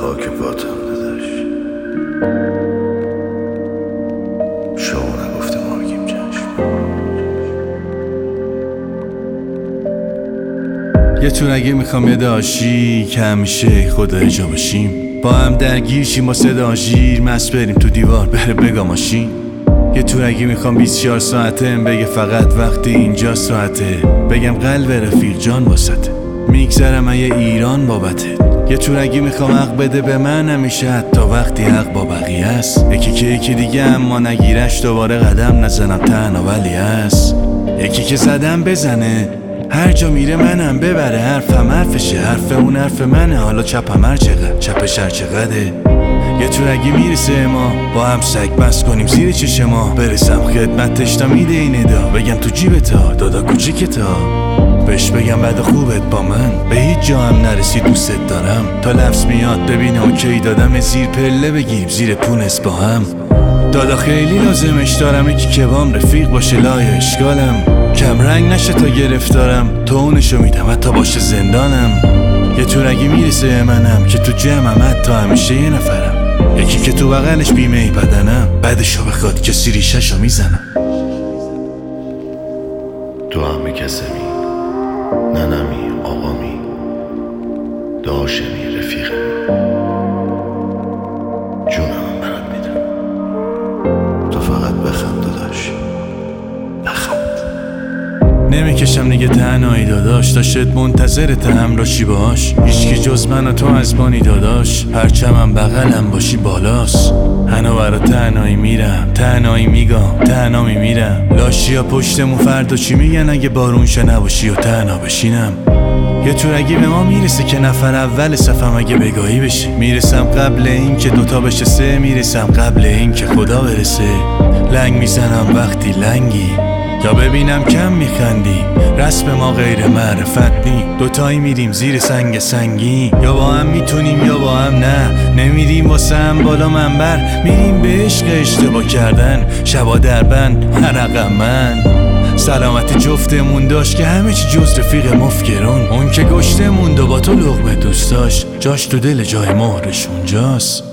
که باتم داداش شما نگفته ما چشم. یه تورگی می‌خوام یه داشی که همیشه خدا جا باشیم با هم درگیر شیم با صدا ژیر. مست بریم تو دیوار بره بگا ماشین. یه تورگی می‌خوام 24 ساعته بگه فقط وقتی اینجا ساعته. بگم قلب رفیق جان واسطه. میگذرم یه ایران بابته. یه تورگی می‌خوام حق بده به من همیشه حتی وقتی حق با بقیه است. یکی که یکی دیگه اما نگیرش دوباره قدم نزنم تنها ولی هست یکی که زدم بزنه هر جا میره منم ببره. حرفم حرفشه حرف اون حرف منه. حالا چپم هر چقدر چپش هر چقدره. یه تورگی می‌رسه ما با هم سگ بس کنیم زیر چش ما. برسم خدمتش تا میده این ادا بگم تو جیب تا دادا کوچیک تا. بهش بگم بعد خوبت با من. به هیچ جا هم نرسی دوستت دارم. تا لفظ میاد ببینه اوکی دادم زیر پله بگیریم زیر پونس با هم. دادا خیلی لازمش دارم. یکی که رفیق باشه لای اشکالم. کم رنگ نشه تا گرفتارم. تو اونشو میدم حتی باشه زندانم. یه تورگی می‌رسه منم که تو جمعم حتی همیشه یه نفرم. یکی که تو بغلش بیمه بدنم. بعدشو بخواد که سیریششو می‌زنم. تو هم کسمی na nami. نمی‌کشم دیگه تنهایی داداش. تا شد منتظرت همراشی باش. هیچکی جز من و تو از بانی داداش. پرچمم بغلم باشی بالاست. هنو برا تنهایی میرم. تنهایی میگم تنها میمیرم. لاشیا پشتمون فردا چی میگن؟ اگه بارون شه نباشی و تنها بشینم. یه تورگی به ما می‌رسه که نفر اول صفم اگه بگاهی بشه می‌رسم قبل این که دوتا بشه سه. می‌رسم قبل این که خدا برسه. لنگ می‌زنم وقتی لنگی. یا ببینم کم میخندی. رسم ما غیر معرفت نی دوتایی میریم زیر سنگ سنگی یا با هم می‌تونیم یا با هم نه. نمیریم واسه هم بالا منبر. میریم به عشق اشتباه کردن. شبا در بند هرقم من. سلامت جفتمون داشت که همه چی جز رفیق مفکرون. اون که گشتمون دو با تو لغمه دوست داشت. جاش تو دل جای مهرش اونجاست.